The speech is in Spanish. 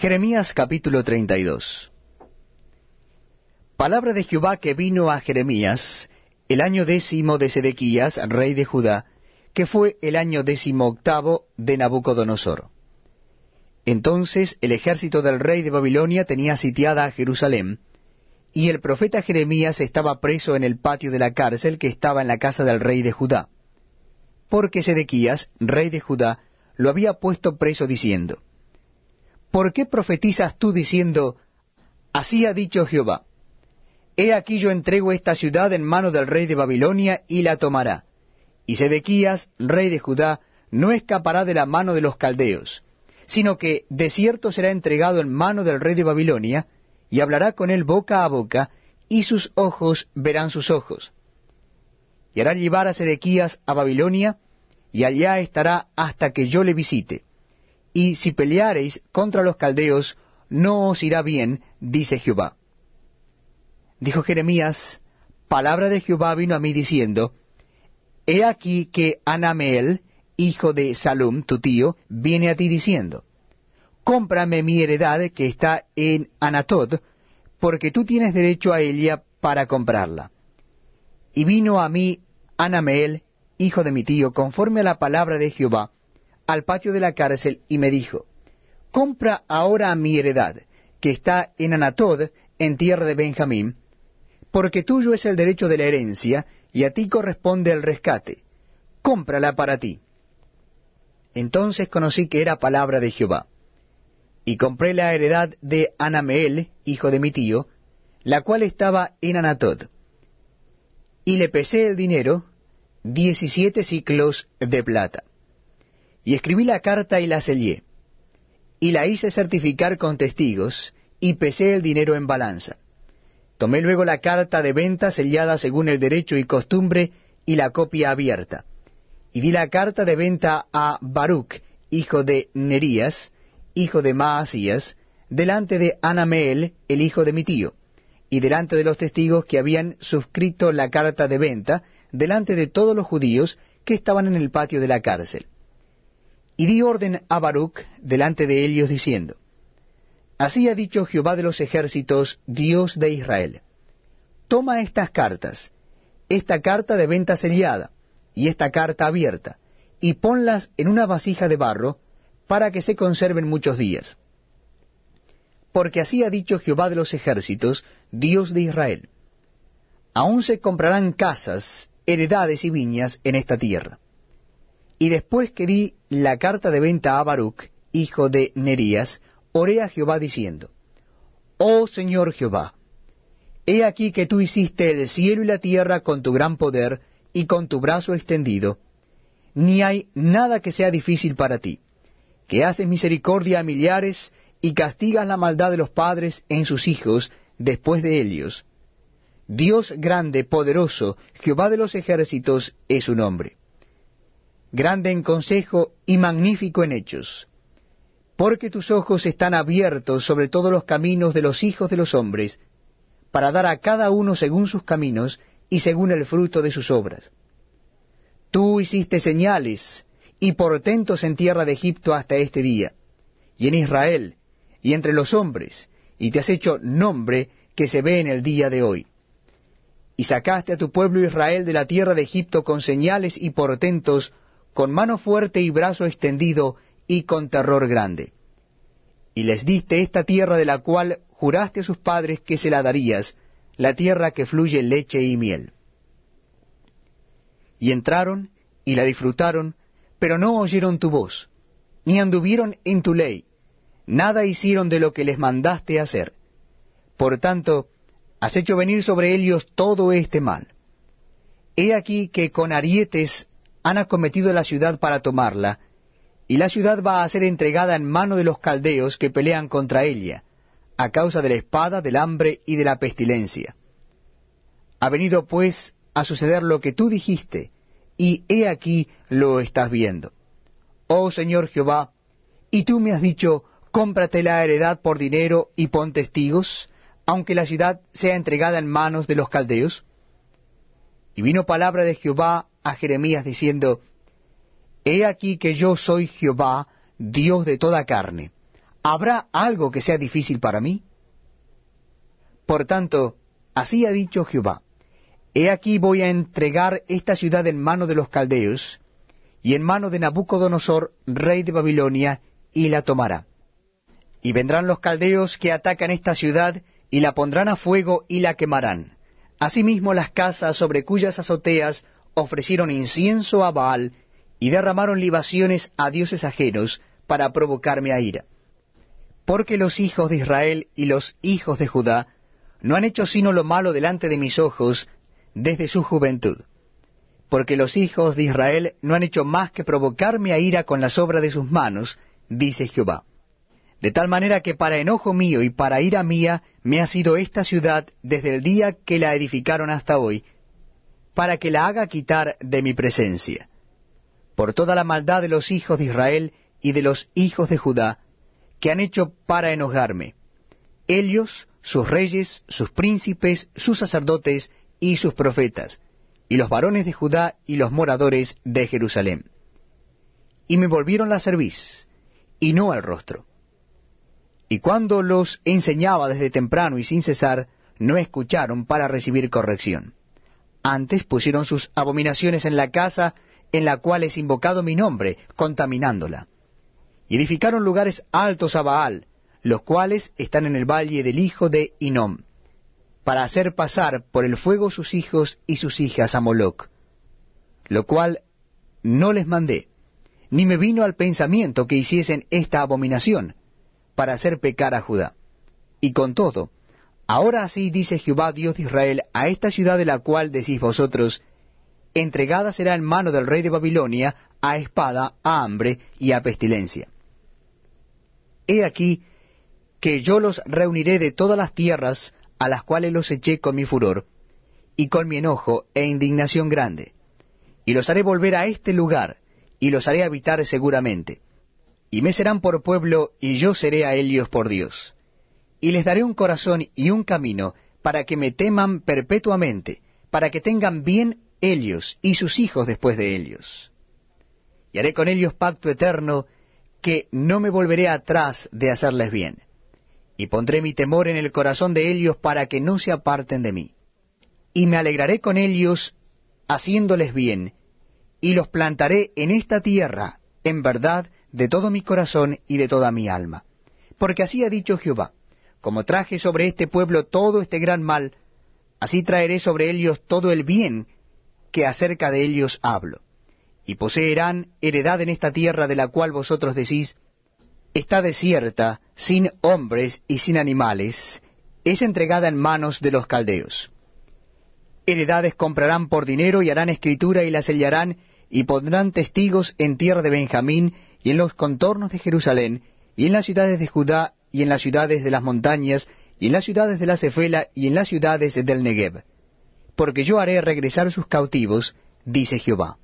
Jeremías capítulo 32 Palabra de Jehová que vino a Jeremías el año décimo de Sedequías, rey de Judá, que fue el año décimo octavo de Nabucodonosor. Entonces el ejército del rey de Babilonia tenía sitiada a Jerusalén, y el profeta Jeremías estaba preso en el patio de la cárcel que estaba en la casa del rey de Judá, porque Sedequías, rey de Judá, lo había puesto preso diciendo, ¿Por qué profetizas tú diciendo, Así ha dicho Jehová, He aquí yo entrego esta ciudad en mano del rey de Babilonia y la tomará, y Sedequías, rey de Judá, no escapará de la mano de los caldeos, sino que de cierto será entregado en mano del rey de Babilonia, y hablará con él boca a boca, y sus ojos verán sus ojos. Y hará llevar a Sedequías a Babilonia, y allá estará hasta que yo le visite. Y si peleareis contra los caldeos, no os irá bien, dice Jehová. Dijo Jeremías, palabra de Jehová vino a mí diciendo, He aquí que Anameel, hijo de Salum, tu tío, viene a ti diciendo, Cómprame mi heredad que está en Anatod, porque tú tienes derecho a ella para comprarla. Y vino a mí Anameel, hijo de mi tío, conforme a la palabra de Jehová, al patio de la cárcel, y me dijo, Compra ahora mi heredad, que está en Anatod, en tierra de Benjamín, porque tuyo es el derecho de la herencia, y a ti corresponde el rescate. Cómprala para ti. Entonces conocí que era palabra de Jehová. Y compré la heredad de Anameel, hijo de mi tío, la cual estaba en Anatod. Y le pesé el dinero, diecisiete ciclos de plata. Y escribí la carta y la sellé. Y la hice certificar con testigos, y pesé el dinero en balanza. Tomé luego la carta de venta sellada según el derecho y costumbre, y la copia abierta y di la carta de venta a Baruch, hijo de Nerías, hijo de Maasías, delante de Anameel, el hijo de mi tío, y delante de los testigos que habían suscrito la carta de venta, delante de todos los judíos que estaban en el patio de la cárcel. Y di orden a Baruch delante de ellos diciendo, Así ha dicho Jehová de los ejércitos, Dios de Israel, toma estas cartas, esta carta de venta sellada, y esta carta abierta, y ponlas en una vasija de barro, para que se conserven muchos días. Porque así ha dicho Jehová de los ejércitos, Dios de Israel. Aún se comprarán casas, heredades y viñas en esta tierra. Y después que di la carta de venta a Baruch, hijo de Nerías, oré a Jehová diciendo, Oh Señor Jehová, he aquí que tú hiciste el cielo y la tierra con tu gran poder, y con tu brazo extendido, ni hay nada que sea difícil para ti, que haces misericordia a millares y castigas la maldad de los padres en sus hijos después de ellos. Dios grande, poderoso, Jehová de los ejércitos es su nombre. Grande en consejo y magnífico en hechos. Porque tus ojos están abiertos sobre todos los caminos de los hijos de los hombres, para dar a cada uno según sus caminos y según el fruto de sus obras. Tú hiciste señales y portentos en tierra de Egipto hasta este día, y en Israel, y entre los hombres, y te has hecho nombre que se ve en el día de hoy. Y sacaste a tu pueblo Israel de la tierra de Egipto con señales y portentos, con mano fuerte y brazo extendido, y con terror grande. Y les diste esta tierra de la cual juraste a sus padres que se la darías, la tierra que fluye leche y miel. Y entraron y la disfrutaron, pero no oyeron tu voz, ni anduvieron en tu ley, nada hicieron de lo que les mandaste hacer. Por tanto, has hecho venir sobre ellos todo este mal. He aquí que con arietes han acometido la ciudad para tomarla, y la ciudad va a ser entregada en mano de los caldeos que pelean contra ella, a causa de la espada, del hambre y de la pestilencia. Ha venido pues a suceder lo que tú dijiste, y he aquí lo estás viendo. Oh Señor Jehová, y tú me has dicho, cómprate la heredad por dinero y pon testigos, aunque la ciudad sea entregada en manos de los caldeos. Y vino palabra de Jehová a Jeremías diciendo, He aquí que yo soy Jehová, Dios de toda carne ¿habrá algo que sea difícil para mí? Por tanto, así ha dicho Jehová, He aquí voy a entregar esta ciudad en mano de los caldeos, y en mano de Nabucodonosor, rey de Babilonia, y la tomará. Y vendrán los caldeos que atacan esta ciudad, y la pondrán a fuego y la quemarán. Asimismo las casas sobre cuyas azoteas ofrecieron incienso a Baal, y derramaron libaciones a dioses ajenos, para provocarme a ira. Porque los hijos de Israel y los hijos de Judá no han hecho sino lo malo delante de mis ojos desde su juventud. Porque los hijos de Israel no han hecho más que provocarme a ira con las obras de sus manos, dice Jehová. De tal manera que para enojo mío y para ira mía me ha sido esta ciudad desde el día que la edificaron hasta hoy, para que la haga quitar de mi presencia. Por toda la maldad de los hijos de Israel y de los hijos de Judá, que han hecho para enojarme. Ellos, sus reyes, sus príncipes, sus sacerdotes y sus profetas, y los varones de Judá y los moradores de Jerusalén. Y me volvieron la cerviz, y no al rostro. Y cuando los enseñaba desde temprano y sin cesar, no escucharon para recibir corrección. Antes pusieron sus abominaciones en la casa en la cual es invocado mi nombre, contaminándola. Y edificaron lugares altos a Baal, los cuales están en el valle del hijo de Inom, para hacer pasar por el fuego sus hijos y sus hijas a Moloc, lo cual no les mandé, ni me vino al pensamiento que hiciesen esta abominación, para hacer pecar a Judá. Y con todo, ahora así dice Jehová Dios de Israel a esta ciudad de la cual decís vosotros, entregada será en mano del rey de Babilonia a espada, a hambre y a pestilencia. He aquí que yo los reuniré de todas las tierras a las cuales los eché con mi furor, y con mi enojo e indignación grande, y los haré volver a este lugar, y los haré habitar seguramente y me serán por pueblo, y yo seré a ellos por Dios. Y les daré un corazón y un camino, para que me teman perpetuamente, para que tengan bien ellos y sus hijos después de ellos. Y haré con ellos pacto eterno, que no me volveré atrás de hacerles bien. Y pondré mi temor en el corazón de ellos para que no se aparten de mí. Y me alegraré con ellos, haciéndoles bien, y los plantaré en esta tierra, en verdad, de todo mi corazón y de toda mi alma. Porque así ha dicho Jehová, como traje sobre este pueblo todo este gran mal, así traeré sobre ellos todo el bien que acerca de ellos hablo. Y poseerán heredad en esta tierra de la cual vosotros decís, está desierta, sin hombres y sin animales, es entregada en manos de los caldeos. Heredades comprarán por dinero y harán escritura y la sellarán y pondrán testigos en tierra de Benjamín y en los contornos de Jerusalén, y en las ciudades de Judá, y en las ciudades de las montañas, y en las ciudades de la Cefela, y en las ciudades del Negev. Porque yo haré regresar sus cautivos, dice Jehová.